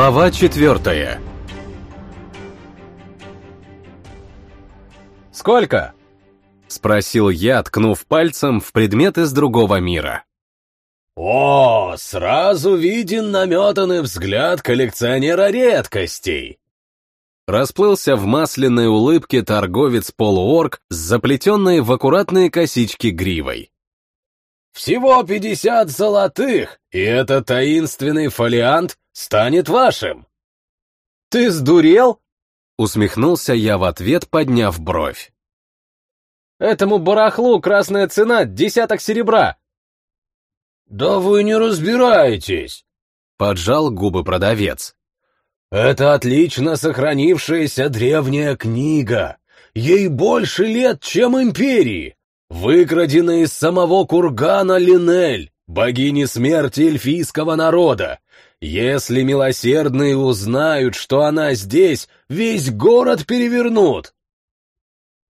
Глава четвертая «Сколько?» — спросил я, ткнув пальцем в предмет из другого мира. «О, сразу виден наметанный взгляд коллекционера редкостей!» Расплылся в масляной улыбке торговец-полуорг с заплетенной в аккуратные косички гривой. «Всего пятьдесят золотых, и этот таинственный фолиант станет вашим!» «Ты сдурел?» — усмехнулся я в ответ, подняв бровь. «Этому барахлу красная цена — десяток серебра!» «Да вы не разбираетесь!» — поджал губы продавец. «Это отлично сохранившаяся древняя книга. Ей больше лет, чем империи. Выкрадена из самого кургана Линель, богини смерти эльфийского народа. Если милосердные узнают, что она здесь, весь город перевернут.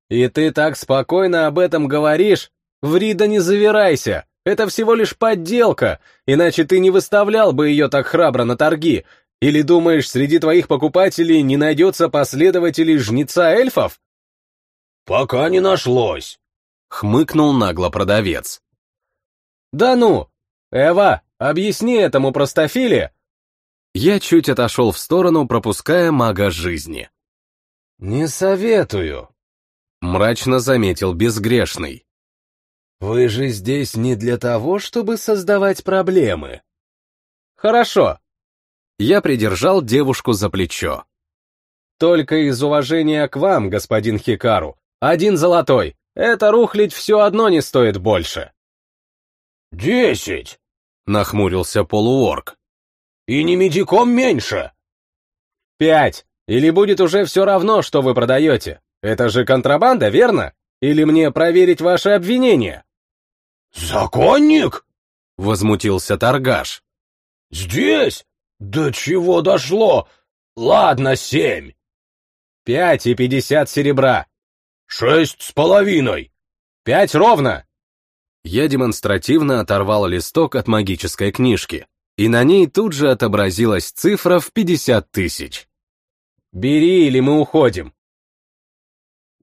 И ты так спокойно об этом говоришь? Врида не завирайся, это всего лишь подделка, иначе ты не выставлял бы ее так храбро на торги. Или думаешь, среди твоих покупателей не найдется последователей жнеца эльфов? Пока не нашлось. Хмыкнул нагло продавец. Да ну! Эва, объясни этому простофиле. Я чуть отошел в сторону, пропуская мага жизни. Не советую, мрачно заметил безгрешный. Вы же здесь не для того, чтобы создавать проблемы. Хорошо. Я придержал девушку за плечо. Только из уважения к вам, господин Хикару. Один золотой. Это рухлить все одно не стоит больше. Десять! Нахмурился полуорг. И не медиком меньше. Пять. Или будет уже все равно, что вы продаете. Это же контрабанда, верно? Или мне проверить ваши обвинения? Законник? Возмутился торгаш. Здесь? До чего дошло? Ладно, семь. Пять и пятьдесят серебра. Шесть с половиной. Пять ровно. Я демонстративно оторвал листок от магической книжки, и на ней тут же отобразилась цифра в пятьдесят тысяч. «Бери, или мы уходим».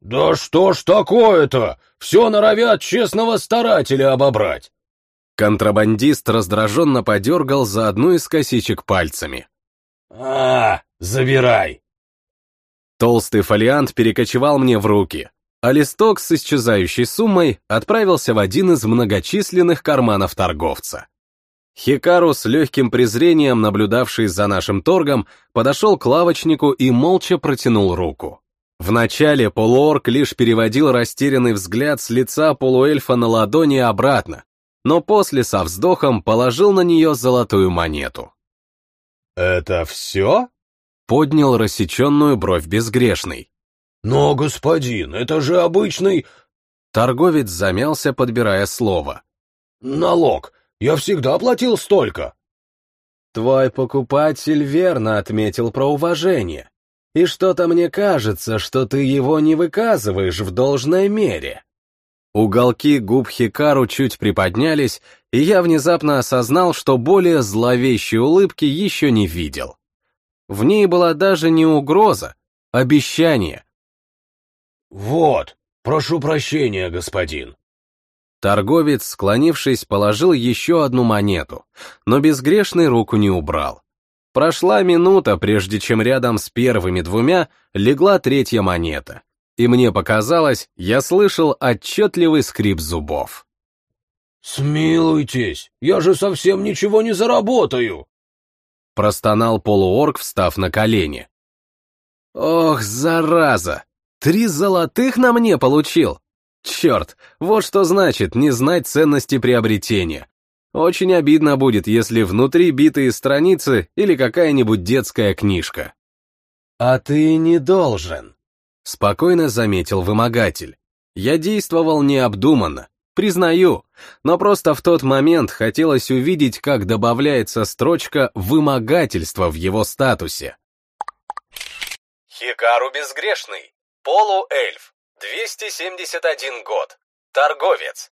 «Да что ж такое-то? Все норовят честного старателя обобрать!» Контрабандист раздраженно подергал за одну из косичек пальцами. «А, забирай!» Толстый фолиант перекочевал мне в руки, а листок с исчезающей суммой отправился в один из многочисленных карманов торговца. Хикару с легким презрением, наблюдавший за нашим торгом, подошел к лавочнику и молча протянул руку. Вначале полуорг лишь переводил растерянный взгляд с лица полуэльфа на ладони обратно, но после со вздохом положил на нее золотую монету. «Это все?» — поднял рассеченную бровь безгрешный. «Но, господин, это же обычный...» Торговец замялся, подбирая слово. «Налог. Я всегда платил столько». Твой покупатель верно отметил про уважение. И что-то мне кажется, что ты его не выказываешь в должной мере. Уголки губ Хикару чуть приподнялись, и я внезапно осознал, что более зловещей улыбки еще не видел. В ней была даже не угроза, обещание. «Вот, прошу прощения, господин», Торговец, склонившись, положил еще одну монету, но безгрешный руку не убрал. Прошла минута, прежде чем рядом с первыми двумя легла третья монета, и мне показалось, я слышал отчетливый скрип зубов. «Смилуйтесь, я же совсем ничего не заработаю!» Простонал полуорг, встав на колени. «Ох, зараза! Три золотых на мне получил! Черт, вот что значит не знать ценности приобретения. Очень обидно будет, если внутри битые страницы или какая-нибудь детская книжка. «А ты не должен», — спокойно заметил вымогатель. Я действовал необдуманно, признаю, но просто в тот момент хотелось увидеть, как добавляется строчка «вымогательство» в его статусе. Хикару Безгрешный, полуэльф, 271 год. Торговец.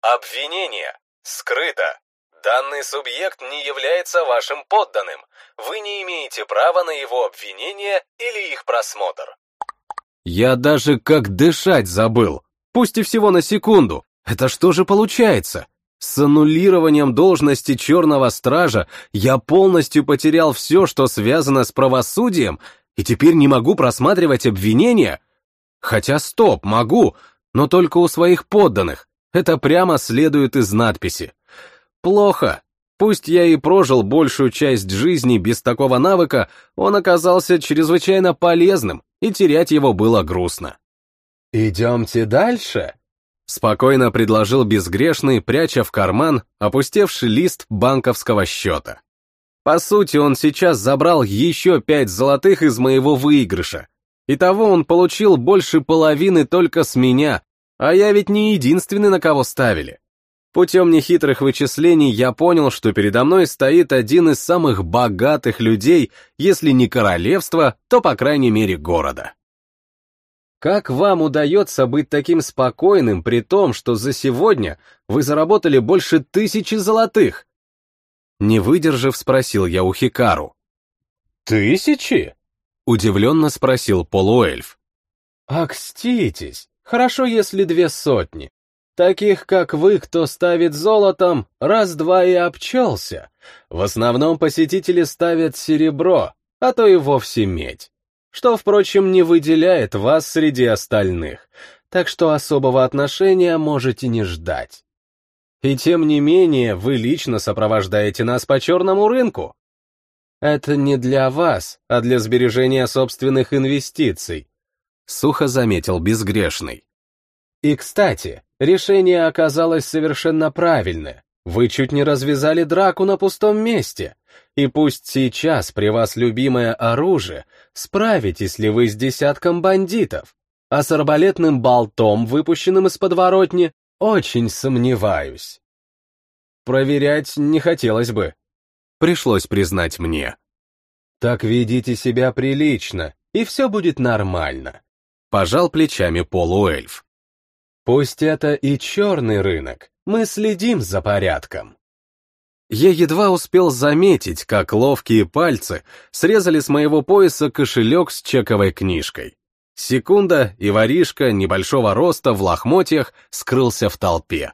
Обвинение. Скрыто. Данный субъект не является вашим подданным. Вы не имеете права на его обвинение или их просмотр. Я даже как дышать забыл, пусть и всего на секунду. Это что же получается? С аннулированием должности черного стража я полностью потерял все, что связано с правосудием, и теперь не могу просматривать обвинения? Хотя стоп, могу, но только у своих подданных. Это прямо следует из надписи. Плохо. Пусть я и прожил большую часть жизни без такого навыка, он оказался чрезвычайно полезным, и терять его было грустно. «Идемте дальше», — спокойно предложил безгрешный, пряча в карман опустевший лист банковского счета. По сути, он сейчас забрал еще пять золотых из моего выигрыша. Итого он получил больше половины только с меня, а я ведь не единственный, на кого ставили. Путем нехитрых вычислений я понял, что передо мной стоит один из самых богатых людей, если не королевства, то, по крайней мере, города. Как вам удается быть таким спокойным, при том, что за сегодня вы заработали больше тысячи золотых? Не выдержав, спросил я у Хикару. «Тысячи?» — удивленно спросил полуэльф. «Акститесь, хорошо, если две сотни. Таких, как вы, кто ставит золотом, раз-два и обчелся. В основном посетители ставят серебро, а то и вовсе медь. Что, впрочем, не выделяет вас среди остальных, так что особого отношения можете не ждать. И тем не менее, вы лично сопровождаете нас по черному рынку. Это не для вас, а для сбережения собственных инвестиций, сухо заметил безгрешный. И, кстати, решение оказалось совершенно правильное. Вы чуть не развязали драку на пустом месте. И пусть сейчас при вас любимое оружие, справитесь ли вы с десятком бандитов, а с арбалетным болтом, выпущенным из подворотни, очень сомневаюсь. Проверять не хотелось бы. Пришлось признать мне. Так ведите себя прилично, и все будет нормально. Пожал плечами полуэльф. Пусть это и черный рынок, мы следим за порядком. Я едва успел заметить, как ловкие пальцы срезали с моего пояса кошелек с чековой книжкой. Секунда, и воришка небольшого роста в лохмотьях скрылся в толпе.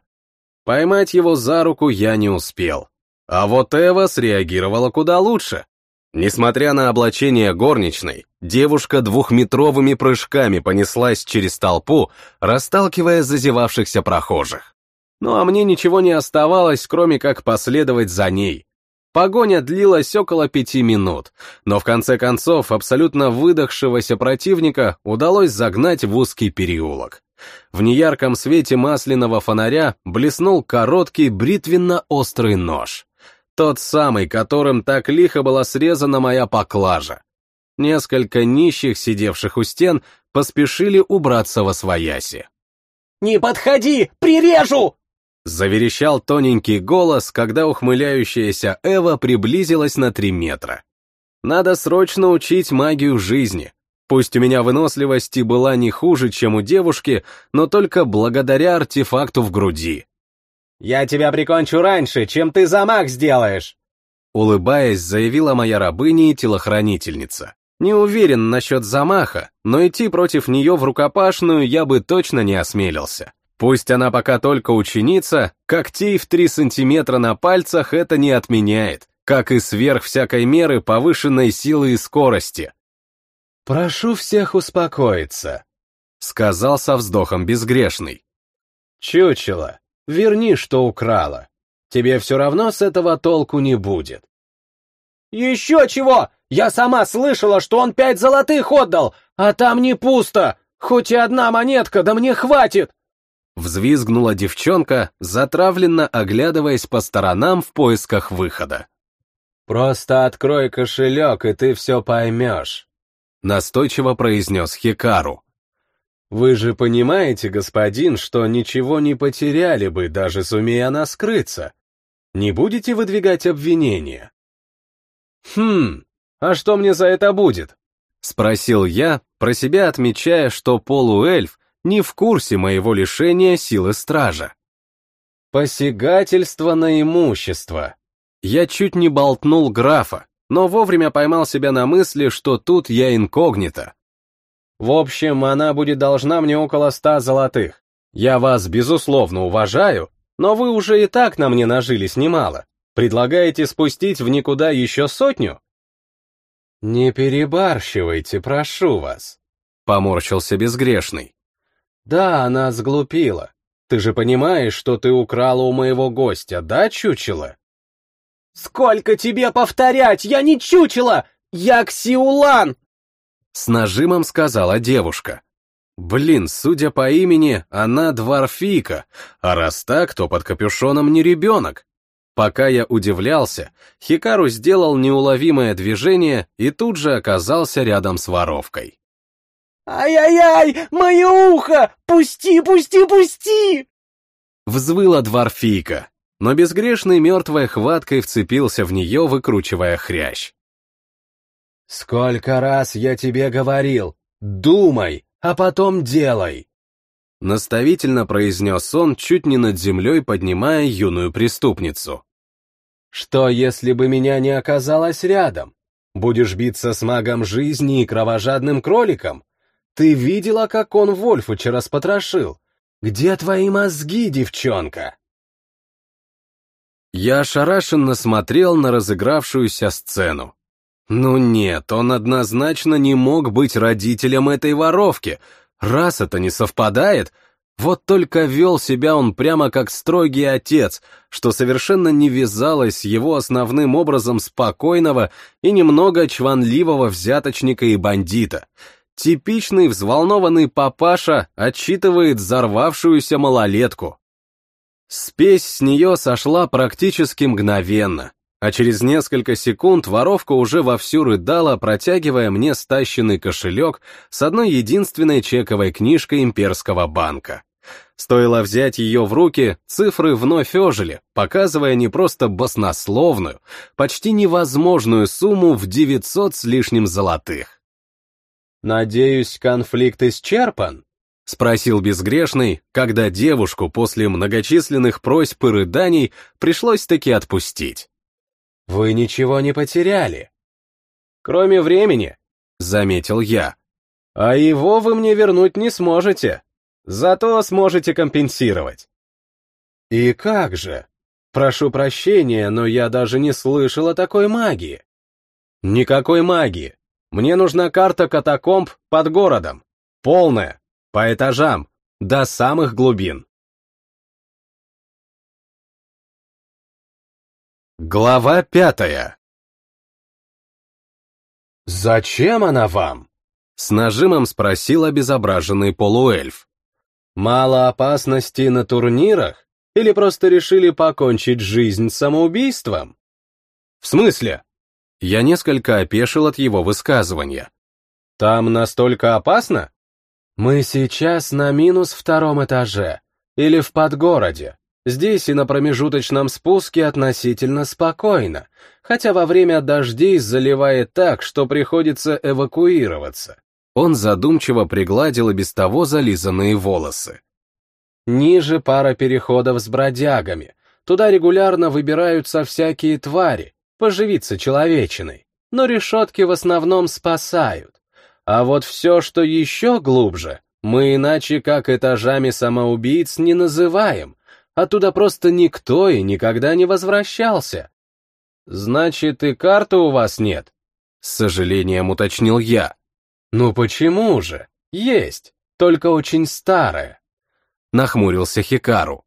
Поймать его за руку я не успел. А вот Эва среагировала куда лучше. Несмотря на облачение горничной, девушка двухметровыми прыжками понеслась через толпу, расталкивая зазевавшихся прохожих. Ну а мне ничего не оставалось, кроме как последовать за ней. Погоня длилась около пяти минут, но в конце концов абсолютно выдохшегося противника удалось загнать в узкий переулок. В неярком свете масляного фонаря блеснул короткий бритвенно-острый нож. Тот самый, которым так лихо была срезана моя поклажа. Несколько нищих, сидевших у стен, поспешили убраться во свояси. «Не подходи! Прирежу!» Заверещал тоненький голос, когда ухмыляющаяся Эва приблизилась на три метра. Надо срочно учить магию жизни. Пусть у меня выносливость и была не хуже, чем у девушки, но только благодаря артефакту в груди. «Я тебя прикончу раньше, чем ты замах сделаешь!» Улыбаясь, заявила моя рабыня и телохранительница. Не уверен насчет замаха, но идти против нее в рукопашную я бы точно не осмелился. Пусть она пока только ученица, когтей в три сантиметра на пальцах это не отменяет, как и сверх всякой меры повышенной силы и скорости. «Прошу всех успокоиться», — сказал со вздохом безгрешный. «Чучело, Верни, что украла. Тебе все равно с этого толку не будет. Еще чего! Я сама слышала, что он пять золотых отдал, а там не пусто. Хоть и одна монетка, да мне хватит. Взвизгнула девчонка, затравленно оглядываясь по сторонам в поисках выхода. «Просто открой кошелек, и ты все поймешь», — настойчиво произнес Хикару. Вы же понимаете, господин, что ничего не потеряли бы, даже сумея она скрыться. Не будете выдвигать обвинения? Хм, а что мне за это будет? Спросил я, про себя отмечая, что полуэльф не в курсе моего лишения силы стража. Посягательство на имущество. Я чуть не болтнул графа, но вовремя поймал себя на мысли, что тут я инкогнито. В общем, она будет должна мне около ста золотых. Я вас, безусловно, уважаю, но вы уже и так на мне нажились немало. Предлагаете спустить в никуда еще сотню? Не перебарщивайте, прошу вас. Поморщился безгрешный. Да, она сглупила. Ты же понимаешь, что ты украла у моего гостя, да, чучело? «Сколько тебе повторять? Я не чучело! Я Ксиулан!» С нажимом сказала девушка. Блин, судя по имени, она дворфийка, а раз так, то под капюшоном не ребенок. Пока я удивлялся, Хикару сделал неуловимое движение и тут же оказался рядом с воровкой. «Ай-яй-яй, мое ухо! Пусти, пусти, пусти!» Взвыла дворфийка, но безгрешный мертвой хваткой вцепился в нее, выкручивая хрящ. «Сколько раз я тебе говорил, думай, а потом делай!» Наставительно произнес он, чуть не над землей поднимая юную преступницу. «Что, если бы меня не оказалось рядом? Будешь биться с магом жизни и кровожадным кроликом? Ты видела, как он Вольфуча распотрошил? Где твои мозги, девчонка?» Я ошарашенно смотрел на разыгравшуюся сцену. Ну нет, он однозначно не мог быть родителем этой воровки. Раз это не совпадает, вот только вел себя он прямо как строгий отец, что совершенно не вязалось с его основным образом спокойного и немного чванливого взяточника и бандита. Типичный взволнованный папаша отчитывает взорвавшуюся малолетку. Спесь с нее сошла практически мгновенно а через несколько секунд воровка уже вовсю рыдала, протягивая мне стащенный кошелек с одной единственной чековой книжкой имперского банка. Стоило взять ее в руки, цифры вновь ожили, показывая не просто баснословную, почти невозможную сумму в 900 с лишним золотых. «Надеюсь, конфликт исчерпан?» — спросил безгрешный, когда девушку после многочисленных просьб и рыданий пришлось таки отпустить. Вы ничего не потеряли. Кроме времени, заметил я. А его вы мне вернуть не сможете. Зато сможете компенсировать. И как же? Прошу прощения, но я даже не слышал о такой магии. Никакой магии. Мне нужна карта катакомб под городом. Полная, по этажам, до самых глубин. Глава пятая «Зачем она вам?» — с нажимом спросил обезображенный полуэльф. «Мало опасностей на турнирах? Или просто решили покончить жизнь самоубийством?» «В смысле?» Я несколько опешил от его высказывания. «Там настолько опасно?» «Мы сейчас на минус втором этаже, или в подгороде. Здесь и на промежуточном спуске относительно спокойно, хотя во время дождей заливает так, что приходится эвакуироваться. Он задумчиво пригладил и без того зализанные волосы. Ниже пара переходов с бродягами. Туда регулярно выбираются всякие твари, поживиться человечиной. Но решетки в основном спасают. А вот все, что еще глубже, мы иначе как этажами самоубийц не называем, Оттуда просто никто и никогда не возвращался. Значит, и карты у вас нет? С сожалением уточнил я. Ну почему же? Есть, только очень старая. Нахмурился Хикару.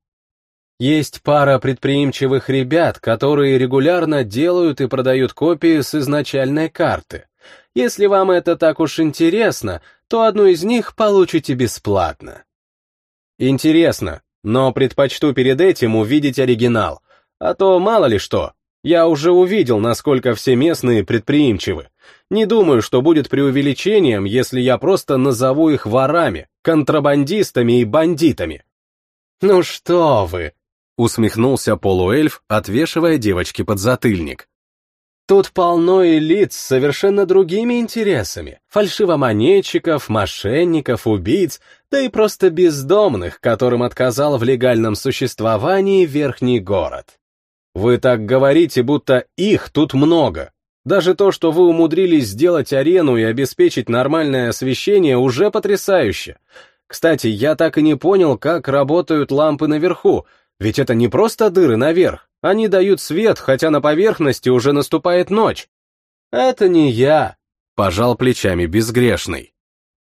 Есть пара предприимчивых ребят, которые регулярно делают и продают копии с изначальной карты. Если вам это так уж интересно, то одну из них получите бесплатно. Интересно, но предпочту перед этим увидеть оригинал, а то мало ли что. Я уже увидел, насколько все местные предприимчивы. Не думаю, что будет преувеличением, если я просто назову их ворами, контрабандистами и бандитами. Ну что вы, усмехнулся полуэльф, отвешивая девочке подзатыльник. Тут полно элит с совершенно другими интересами. Фальшивомонетчиков, мошенников, убийц, да и просто бездомных, которым отказал в легальном существовании верхний город. Вы так говорите, будто их тут много. Даже то, что вы умудрились сделать арену и обеспечить нормальное освещение, уже потрясающе. Кстати, я так и не понял, как работают лампы наверху, ведь это не просто дыры наверх, они дают свет, хотя на поверхности уже наступает ночь. Это не я, пожал плечами безгрешный.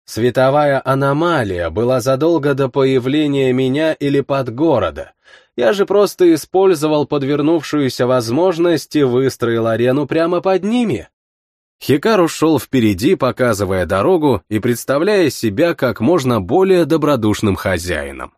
Световая аномалия была задолго до появления меня или под города. Я же просто использовал подвернувшуюся возможность и выстроил арену прямо под ними. Хикару шел впереди, показывая дорогу и представляя себя как можно более добродушным хозяином.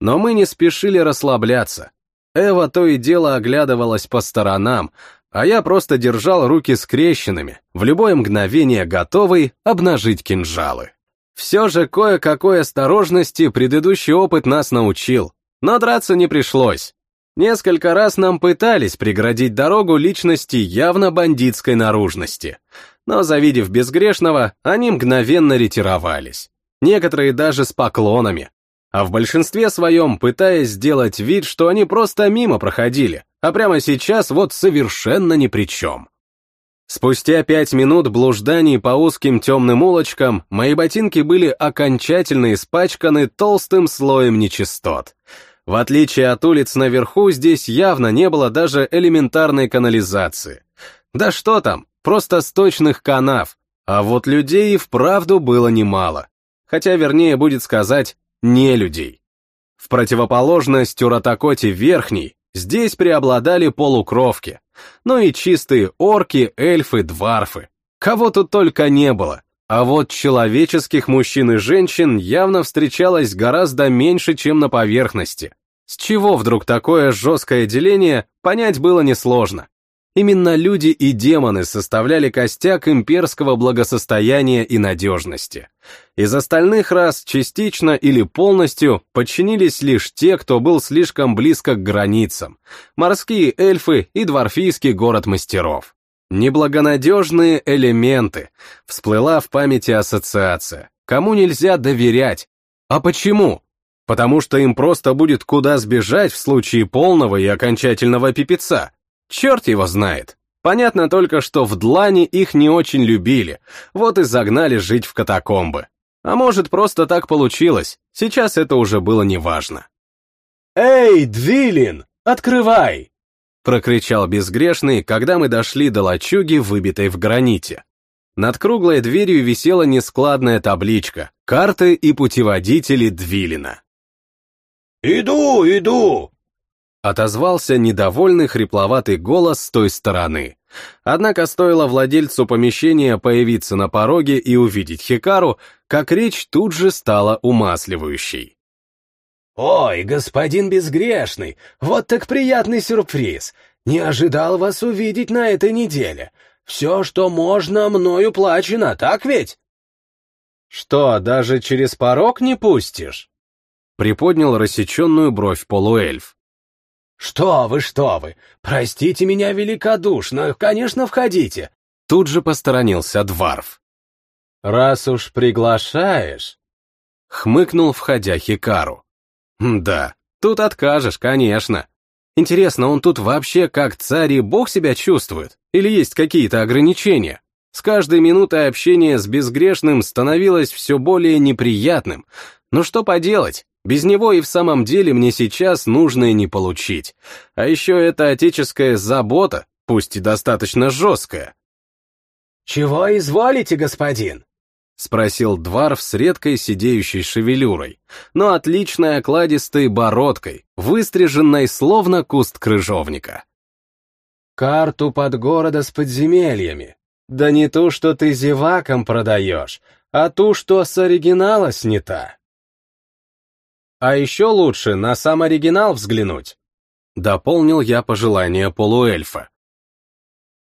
Но мы не спешили расслабляться. Эва то и дело оглядывалась по сторонам, а я просто держал руки скрещенными, в любое мгновение готовый обнажить кинжалы. Все же кое-какой осторожности предыдущий опыт нас научил, но драться не пришлось. Несколько раз нам пытались преградить дорогу личности явно бандитской наружности, но, завидев безгрешного, они мгновенно ретировались. Некоторые даже с поклонами, а в большинстве своем пытаясь сделать вид, что они просто мимо проходили, а прямо сейчас вот совершенно ни при чем. Спустя пять минут блужданий по узким темным улочкам мои ботинки были окончательно испачканы толстым слоем нечистот — в отличие от улиц наверху, здесь явно не было даже элементарной канализации. Да что там, просто сточных канав. А вот людей и вправду было немало. Хотя вернее будет сказать, не людей. В противоположность Уратакоте Верхней, здесь преобладали полукровки. Ну и чистые орки, эльфы, дварфы. Кого тут только не было. А вот человеческих мужчин и женщин явно встречалось гораздо меньше, чем на поверхности. С чего вдруг такое жесткое деление, понять было несложно. Именно люди и демоны составляли костяк имперского благосостояния и надежности. Из остальных рас частично или полностью подчинились лишь те, кто был слишком близко к границам, морские эльфы и дворфийский город мастеров. Неблагонадежные элементы. Всплыла в памяти ассоциация. Кому нельзя доверять? А почему? Потому что им просто будет куда сбежать в случае полного и окончательного пипеца. Черт его знает. Понятно только, что в Длане их не очень любили, вот и загнали жить в катакомбы. А может, просто так получилось, сейчас это уже было неважно. «Эй, Двилин, открывай!» прокричал безгрешный, когда мы дошли до лачуги, выбитой в граните. Над круглой дверью висела нескладная табличка «Карты и путеводители Двилина». «Иду, иду!» Отозвался недовольный хрипловатый голос с той стороны. Однако стоило владельцу помещения появиться на пороге и увидеть Хикару, как речь тут же стала умасливающей. «Ой, господин безгрешный, вот так приятный сюрприз! Не ожидал вас увидеть на этой неделе. Все, что можно, мною плачено, так ведь?» «Что, даже через порог не пустишь?» Приподнял рассеченную бровь полуэльф. «Что вы, что вы! Простите меня великодушно, конечно, входите!» Тут же посторонился Дварф. «Раз уж приглашаешь...» Хмыкнул, входя Хикару. Да, тут откажешь, конечно. Интересно, он тут вообще как царь и бог себя чувствует? Или есть какие-то ограничения? С каждой минутой общения с безгрешным становилось все более неприятным. Но что поделать? Без него и в самом деле мне сейчас нужное не получить. А еще это отеческая забота, пусть и достаточно жесткая. «Чего изволите, господин?» — спросил Дварф с редкой сидеющей шевелюрой, но отличной окладистой бородкой, выстриженной словно куст крыжовника. «Карту под города с подземельями. Да не ту, что ты зевакам продаешь, а ту, что с оригинала снята». «А еще лучше на сам оригинал взглянуть», — дополнил я пожелание полуэльфа.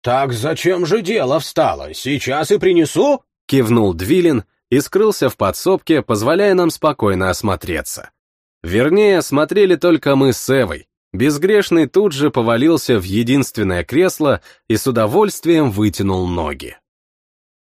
«Так зачем же дело встало? Сейчас и принесу?» Кивнул Двилин и скрылся в подсобке, позволяя нам спокойно осмотреться. Вернее, смотрели только мы с Эвой. Безгрешный тут же повалился в единственное кресло и с удовольствием вытянул ноги.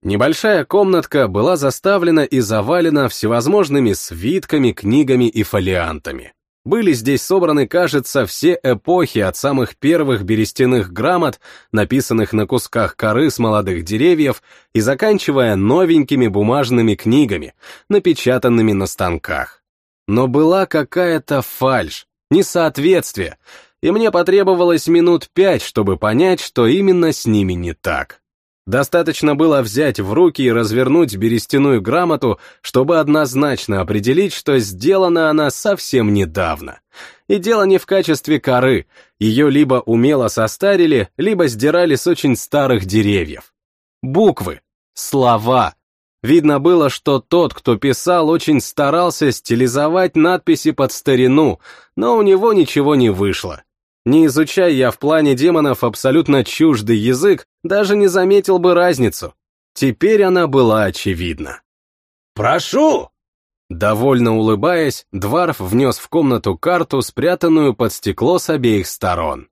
Небольшая комнатка была заставлена и завалена всевозможными свитками, книгами и фолиантами. Были здесь собраны, кажется, все эпохи от самых первых берестяных грамот, написанных на кусках коры с молодых деревьев, и заканчивая новенькими бумажными книгами, напечатанными на станках. Но была какая-то фальшь, несоответствие, и мне потребовалось минут пять, чтобы понять, что именно с ними не так. Достаточно было взять в руки и развернуть берестяную грамоту, чтобы однозначно определить, что сделана она совсем недавно. И дело не в качестве коры, ее либо умело состарили, либо сдирали с очень старых деревьев. Буквы, слова. Видно было, что тот, кто писал, очень старался стилизовать надписи под старину, но у него ничего не вышло. Не изучая я в плане демонов абсолютно чуждый язык, даже не заметил бы разницу. Теперь она была очевидна. «Прошу!» Довольно улыбаясь, Дварф внес в комнату карту, спрятанную под стекло с обеих сторон.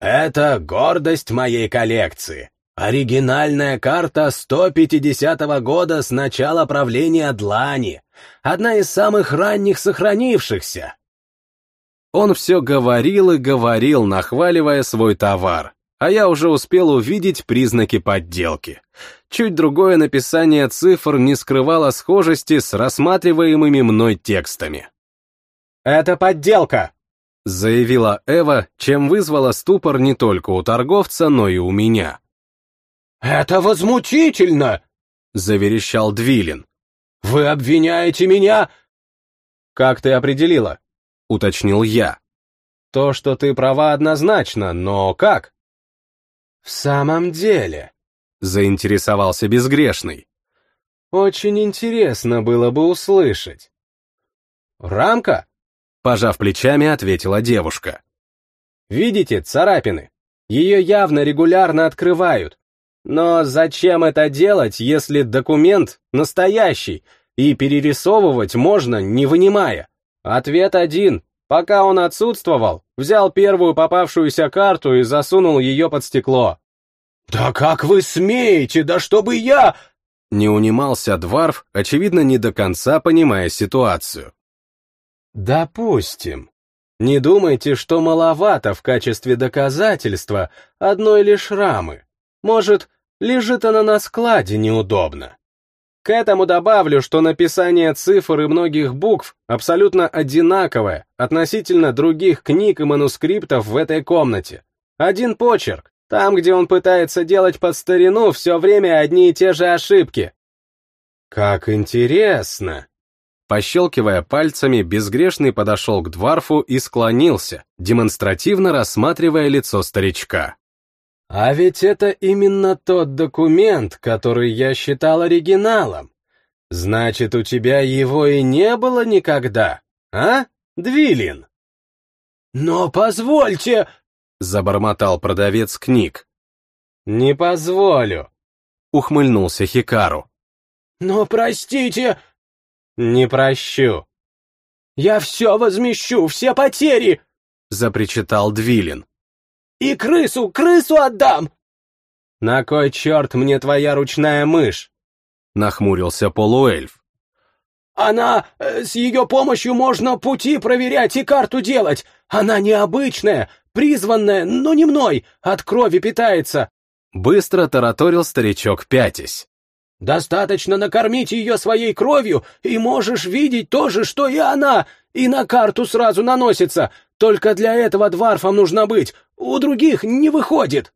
«Это гордость моей коллекции. Оригинальная карта 150 года с начала правления Длани. Одна из самых ранних сохранившихся. Он все говорил и говорил, нахваливая свой товар, а я уже успел увидеть признаки подделки. Чуть другое написание цифр не скрывало схожести с рассматриваемыми мной текстами. «Это подделка!» — заявила Эва, чем вызвала ступор не только у торговца, но и у меня. «Это возмутительно!» — заверещал Двилин. «Вы обвиняете меня...» «Как ты определила?» — уточнил я. «То, что ты права однозначно, но как?» «В самом деле...» — заинтересовался безгрешный. «Очень интересно было бы услышать». «Рамка?» — пожав плечами, ответила девушка. «Видите, царапины? Ее явно регулярно открывают. Но зачем это делать, если документ настоящий, и перерисовывать можно, не вынимая?» Ответ один. Пока он отсутствовал, взял первую попавшуюся карту и засунул ее под стекло. «Да как вы смеете? Да чтобы я...» Не унимался Дварф, очевидно, не до конца понимая ситуацию. «Допустим. Не думайте, что маловато в качестве доказательства одной лишь рамы. Может, лежит она на складе неудобно. К этому добавлю, что написание цифр и многих букв абсолютно одинаковое относительно других книг и манускриптов в этой комнате. Один почерк. Там, где он пытается делать под старину, все время одни и те же ошибки. Как интересно. Пощелкивая пальцами, безгрешный подошел к дворфу и склонился, демонстративно рассматривая лицо старичка. А ведь это именно тот документ, который я считал оригиналом. Значит, у тебя его и не было никогда, а, Двилин? Но позвольте, забормотал продавец книг. Не позволю, ухмыльнулся Хикару. Но простите, не прощу. Я все возмещу, все потери, запричитал Двилин. И крысу, крысу отдам!» «На кой черт мне твоя ручная мышь?» Нахмурился полуэльф. «Она... Э, с ее помощью можно пути проверять и карту делать. Она необычная, призванная, но не мной, от крови питается». Быстро тараторил старичок пятясь. «Достаточно накормить ее своей кровью, и можешь видеть то же, что и она, и на карту сразу наносится. Только для этого дварфам нужно быть, у других не выходит.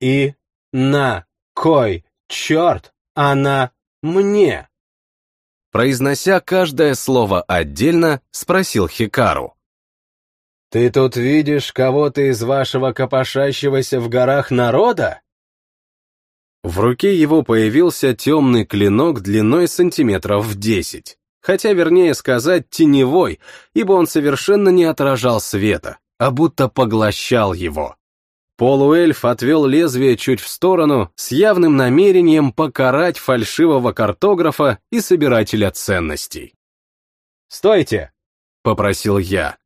И на кой черт она мне? Произнося каждое слово отдельно, спросил Хикару. «Ты тут видишь кого-то из вашего копошащегося в горах народа?» В руке его появился темный клинок длиной сантиметров в десять хотя вернее сказать теневой, ибо он совершенно не отражал света, а будто поглощал его. Полуэльф отвел лезвие чуть в сторону с явным намерением покарать фальшивого картографа и собирателя ценностей. «Стойте!» — попросил я.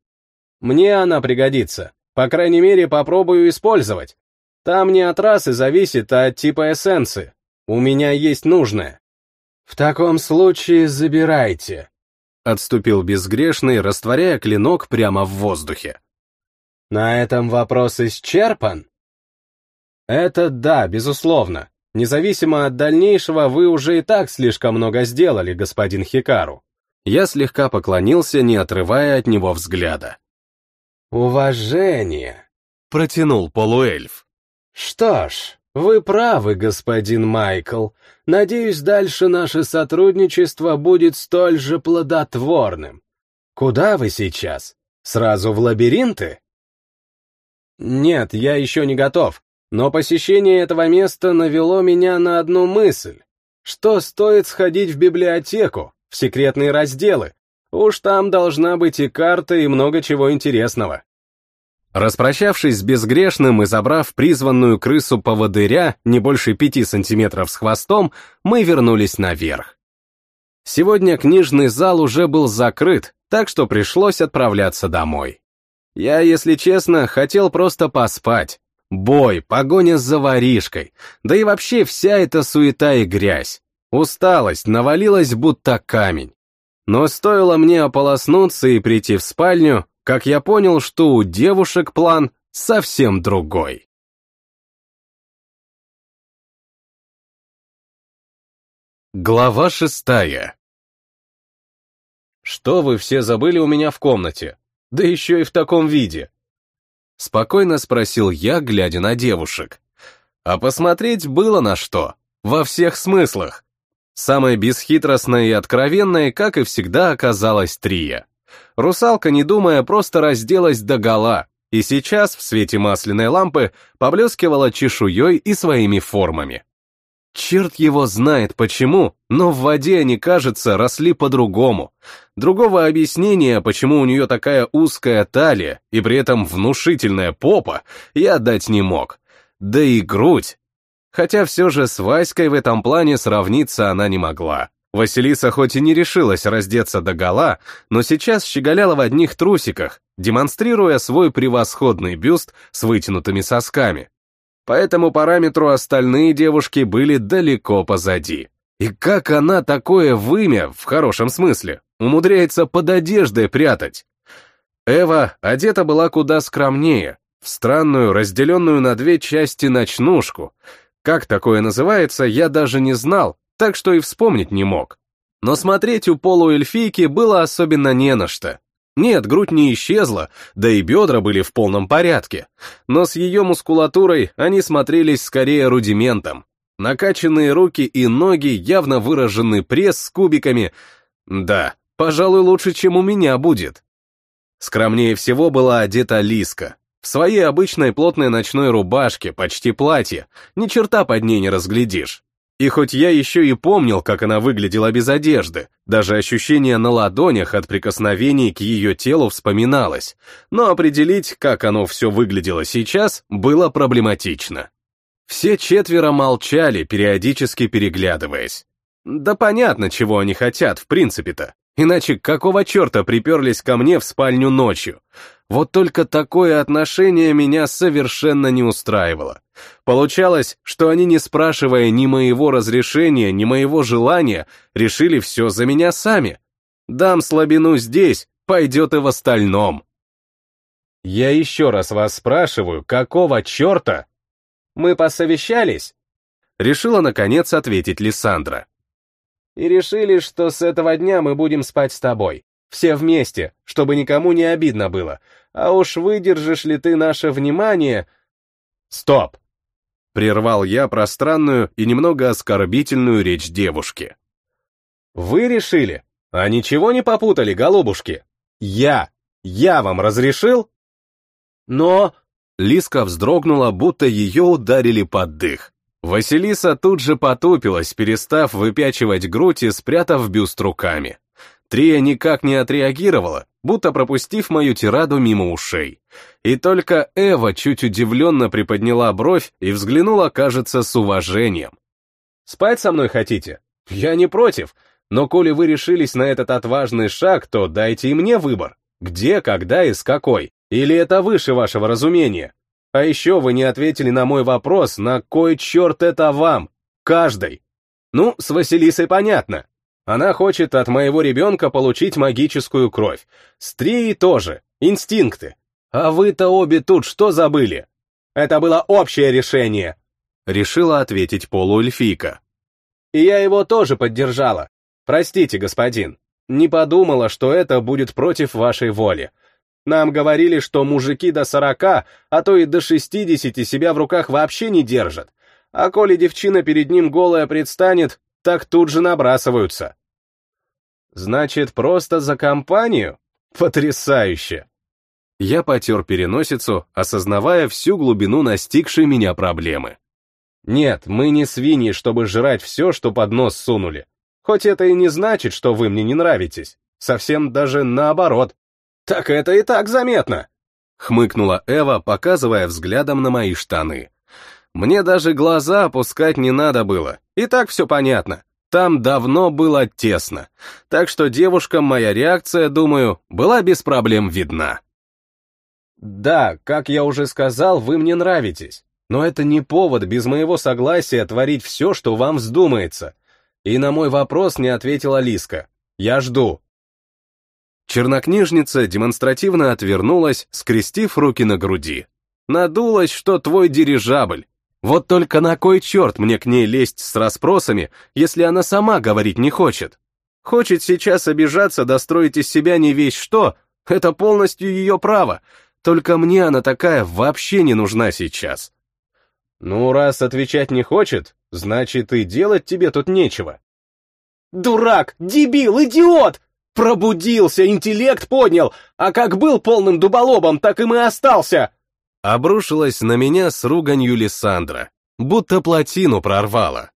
Мне она пригодится. По крайней мере, попробую использовать. Там не от расы зависит, а от типа эссенции. У меня есть нужное. В таком случае забирайте. Отступил безгрешный, растворяя клинок прямо в воздухе. На этом вопрос исчерпан? Это да, безусловно. Независимо от дальнейшего, вы уже и так слишком много сделали, господин Хикару. Я слегка поклонился, не отрывая от него взгляда. «Уважение», — протянул полуэльф. «Что ж, вы правы, господин Майкл. Надеюсь, дальше наше сотрудничество будет столь же плодотворным. Куда вы сейчас? Сразу в лабиринты?» «Нет, я еще не готов. Но посещение этого места навело меня на одну мысль. Что стоит сходить в библиотеку, в секретные разделы? Уж там должна быть и карта, и много чего интересного. Распрощавшись с безгрешным и забрав призванную крысу-поводыря не больше пяти сантиметров с хвостом, мы вернулись наверх. Сегодня книжный зал уже был закрыт, так что пришлось отправляться домой. Я, если честно, хотел просто поспать, Бой, погоня за воришкой, да и вообще вся эта суета и грязь. Усталость навалилась будто камень. Но стоило мне ополоснуться и прийти в спальню, как я понял, что у девушек план совсем другой. Глава шестая Что вы все забыли у меня в комнате? Да еще и в таком виде. Спокойно спросил я, глядя на девушек. А посмотреть было на что. Во всех смыслах. Самой бесхитростной и откровенной, как и всегда, оказалась Трия. Русалка, не думая, просто разделась до гола, и сейчас в свете масляной лампы поблескивала чешуей и своими формами. Черт его знает почему, но в воде они, кажется, росли по-другому. Другого объяснения, почему у нее такая узкая талия и при этом внушительная попа, я дать не мог. Да и грудь. Хотя все же с Васькой в этом плане сравниться она не могла. Василиса хоть и не решилась раздеться до гола, но сейчас щеголяла в одних трусиках, демонстрируя свой превосходный бюст с вытянутыми сосками, по этому параметру остальные девушки были далеко позади. И как она такое вымя, в хорошем смысле, умудряется под одеждой прятать? Эва одета была куда скромнее, в странную, разделенную на две части ночнушку. Как такое называется, я даже не знал, так что и вспомнить не мог. Но смотреть у полуэльфийки было особенно не на что. Нет, грудь не исчезла, да и бедра были в полном порядке, но с ее мускулатурой они смотрелись скорее рудиментом. Накачанные руки и ноги, явно выраженный пресс с кубиками. Да, пожалуй, лучше, чем у меня будет. Скромнее всего была одета Лиска. В своей обычной плотной ночной рубашке, почти платье, ни черта под ней не разглядишь. И хоть я еще и помнил, как она выглядела без одежды, даже ощущение на ладонях от прикосновений к ее телу вспоминалось, но определить, как оно все выглядело сейчас, было проблематично. Все четверо молчали, периодически переглядываясь. Да понятно, чего они хотят, в принципе-то. Иначе какого черта приперлись ко мне в спальню ночью? Вот только такое отношение меня совершенно не устраивало. Получалось, что они, не спрашивая ни моего разрешения, ни моего желания, решили все за меня сами. Дам слабину здесь, пойдет и в остальном. Я еще раз вас спрашиваю, какого черта? Мы посовещались? Решила, наконец, ответить Лиссандра и решили, что с этого дня мы будем спать с тобой. Все вместе, чтобы никому не обидно было. А уж выдержишь ли ты наше внимание... Стоп! Прервал я пространную и немного оскорбительную речь девушки. Вы решили? А ничего не попутали, голубушки? Я! Я вам разрешил? Но... Лиска вздрогнула, будто ее ударили под дых. Василиса тут же потупилась, перестав выпячивать грудь и спрятав бюст руками. Трия никак не отреагировала, будто пропустив мою тираду мимо ушей. И только Эва чуть удивленно приподняла бровь и взглянула, кажется, с уважением. «Спать со мной хотите? Я не против, но коли вы решились на этот отважный шаг, то дайте и мне выбор. Где, когда и с какой? Или это выше вашего разумения? А еще вы не ответили на мой вопрос, на кой черт это вам? Каждый. Ну, с Василисой понятно. Она хочет от моего ребенка получить магическую кровь. С Трией тоже. Инстинкты. А вы-то обе тут что забыли? Это было общее решение. Решила ответить полуэльфийка. И я его тоже поддержала. Простите, господин. Не подумала, что это будет против вашей воли. Нам говорили, что мужики до сорока, а то и до шестидесяти себя в руках вообще не держат. А коли девчина перед ним голая предстанет, так тут же набрасываются. Значит, просто за компанию? Потрясающе! Я потер переносицу, осознавая всю глубину настигшей меня проблемы. Нет, мы не свиньи, чтобы жрать все, что под нос сунули. Хоть это и не значит, что вы мне не нравитесь. Совсем даже наоборот. «Так это и так заметно!» — хмыкнула Эва, показывая взглядом на мои штаны. Мне даже глаза опускать не надо было, и так все понятно. Там давно было тесно, так что девушкам моя реакция, думаю, была без проблем видна. Да, как я уже сказал, вы мне нравитесь, но это не повод без моего согласия творить все, что вам вздумается. И на мой вопрос не ответила Лиска. Я жду. Чернокнижница демонстративно отвернулась, скрестив руки на груди. Надулась, что твой дирижабль. Вот только на кой черт мне к ней лезть с расспросами, если она сама говорить не хочет? Хочет сейчас обижаться, достроить из себя не весь что, это полностью ее право, только мне она такая вообще не нужна сейчас. Ну, раз отвечать не хочет, значит и делать тебе тут нечего. Дурак, дебил, идиот! Пробудился, интеллект поднял, а как был полным дуболобом, так им и остался!» Обрушилась на меня с руганью Лиссандра, будто плотину прорвала.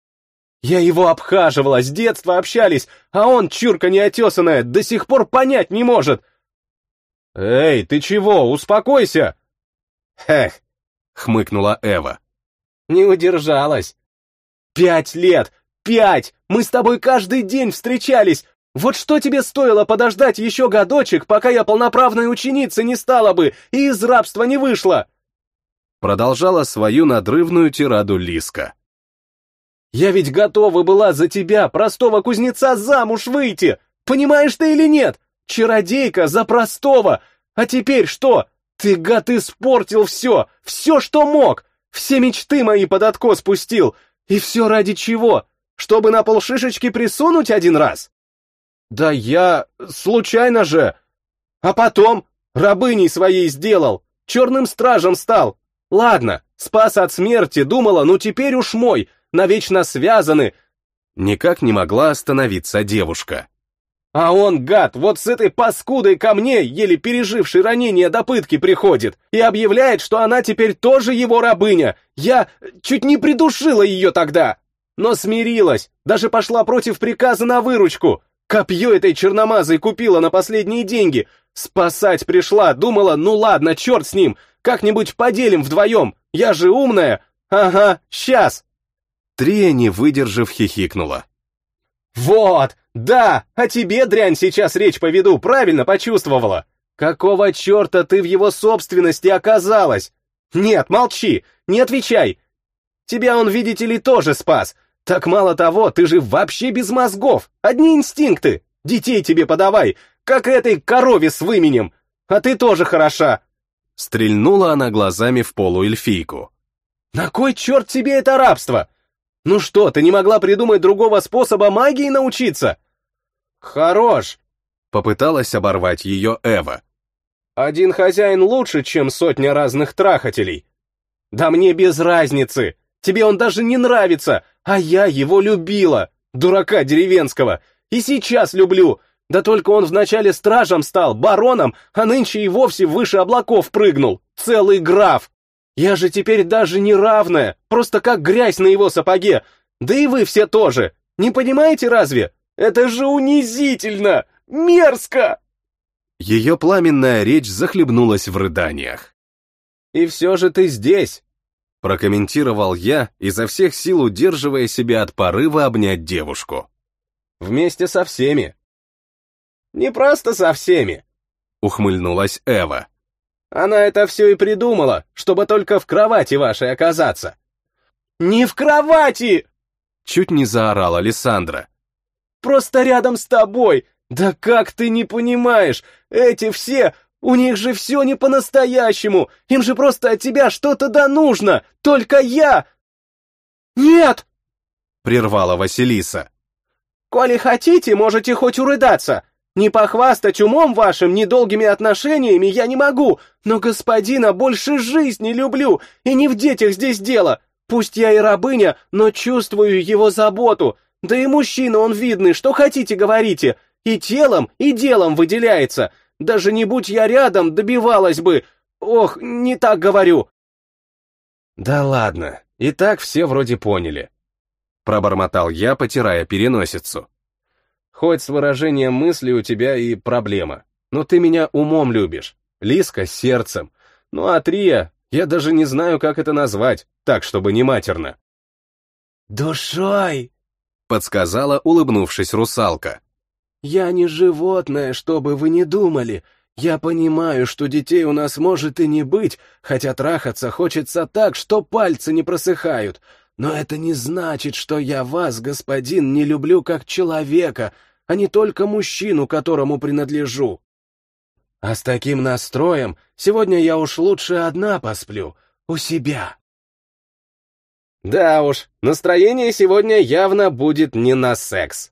«Я его обхаживала, с детства общались, а он, чурка неотесанная, до сих пор понять не может!» «Эй, ты чего, успокойся!» «Хех!» — хмыкнула Эва. «Не удержалась!» «Пять лет! Пять! Мы с тобой каждый день встречались, вот что тебе стоило подождать еще годочек, пока я полноправной ученицей не стала бы и из рабства не вышла?» Продолжала свою надрывную тираду Лиска. «Я ведь готова была за тебя, простого кузнеца, замуж выйти! Понимаешь ты или нет? Чародейка за простого! А теперь что? Ты, гад, испортил все! Все, что мог! Все мечты мои под откос спустил! И все ради чего? Чтобы на полшишечки присунуть один раз?» «Да я... случайно же!» «А потом рабыней своей сделал, черным стражем стал. Ладно, спас от смерти, думала, ну теперь уж мой, навечно связаны». Никак не могла остановиться девушка. А он, гад, вот с этой паскудой ко мне, еле переживший ранение до пытки, приходит и объявляет, что она теперь тоже его рабыня. Я чуть не придушила ее тогда. Но смирилась, даже пошла против приказа на выручку. Копье этой черномазой купила на последние деньги. Спасать пришла, думала, ну ладно, черт с ним, как-нибудь поделим вдвоем. Я же умная. Ага, сейчас. Трия, не выдержав, хихикнула. Вот, да, о тебе, дрянь, сейчас речь поведу, правильно почувствовала. Какого черта ты в его собственности оказалась? Нет, молчи, не отвечай. Тебя он, видите ли, тоже спас. Так мало того, ты же вообще без мозгов, одни инстинкты. Детей тебе подавай, как этой корове с выменем. А ты тоже хороша. Стрельнула она глазами в полуэльфийку. На кой черт тебе это рабство? Ну что, ты не могла придумать другого способа магии научиться? Хорош, попыталась оборвать ее Эва. Один хозяин лучше, чем сотня разных трахателей. Да мне без разницы. Тебе он даже не нравится, а я его любила, дурака деревенского, и сейчас люблю. Да только он вначале стражем стал, бароном, а нынче и вовсе выше облаков прыгнул. Целый граф. Я же теперь даже не равная, просто как грязь на его сапоге. Да и вы все тоже. Не понимаете разве? Это же унизительно! Мерзко!» Ее пламенная речь захлебнулась в рыданиях. «И все же ты здесь, прокомментировал я, изо всех сил удерживая себя от порыва обнять девушку. Вместе со всеми. Не просто со всеми, ухмыльнулась Эва. Она это все и придумала, чтобы только в кровати вашей оказаться. Не в кровати! Чуть не заорала Александра. Просто рядом с тобой. Да как ты не понимаешь? Эти все, у них же все не по-настоящему. Им же просто от тебя что-то да нужно. Только я... Нет! Прервала Василиса. Коли хотите, можете хоть урыдаться. Не похвастать умом вашим, недолгими отношениями я не могу, но господина больше жизни люблю, и не в детях здесь дело. Пусть я и рабыня, но чувствую его заботу. Да и мужчина он видный, что хотите говорите. И телом, и делом выделяется. Даже не будь я рядом, добивалась бы. Ох, не так говорю. Да ладно, и так все вроде поняли. Пробормотал я, потирая переносицу. Хоть с выражением мысли у тебя и проблема, но ты меня умом любишь, Лиска — сердцем. Ну а Трия, я даже не знаю, как это назвать, так, чтобы не матерно. «Душой!» — подсказала, улыбнувшись русалка. «Я не животное, чтобы вы не думали. Я понимаю, что детей у нас может и не быть, хотя трахаться хочется так, что пальцы не просыхают. Но это не значит, что я вас, господин, не люблю как человека, а не только мужчину, которому принадлежу. А с таким настроем сегодня я уж лучше одна посплю, у себя. Да уж, настроение сегодня явно будет не на секс.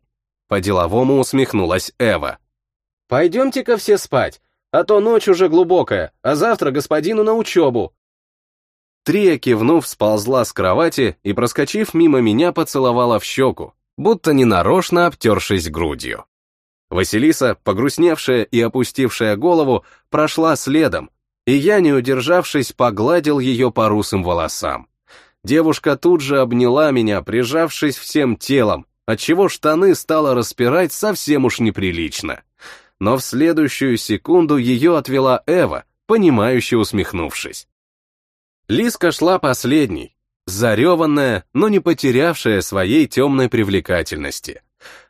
По-деловому усмехнулась Эва. Пойдемте-ка все спать, а то ночь уже глубокая, а завтра господину на учебу. Трия, кивнув, сползла с кровати и, проскочив мимо меня, поцеловала в щеку, будто ненарочно обтершись грудью. Василиса, погрустневшая и опустившая голову, прошла следом, и я, не удержавшись, погладил ее по русым волосам. Девушка тут же обняла меня, прижавшись всем телом, отчего штаны стало распирать совсем уж неприлично. Но в следующую секунду ее отвела Эва, понимающе усмехнувшись. Лиска шла последней, зареванная, но не потерявшая своей темной привлекательности.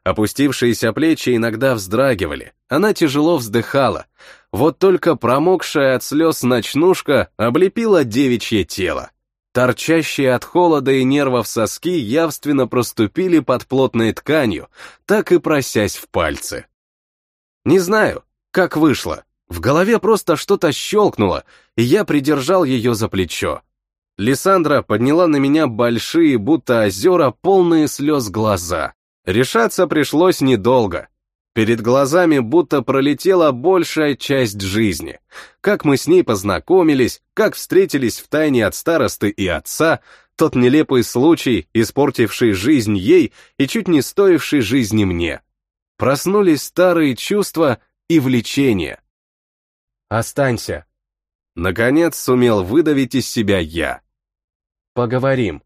Опустившиеся плечи иногда вздрагивали, она тяжело вздыхала, вот только промокшая от слез ночнушка облепила девичье тело. Торчащие от холода и нервов соски явственно проступили под плотной тканью, так и просясь в пальцы. Не знаю, как вышло, в голове просто что-то щелкнуло, и я придержал ее за плечо. Лиссандра подняла на меня большие, будто озера, полные слез глаза. Решаться пришлось недолго. Перед глазами будто пролетела большая часть жизни. Как мы с ней познакомились, как встретились в тайне от старосты и отца, тот нелепый случай, испортивший жизнь ей и чуть не стоивший жизни мне. Проснулись старые чувства и влечения. Останься. Наконец сумел выдавить из себя я. Поговорим.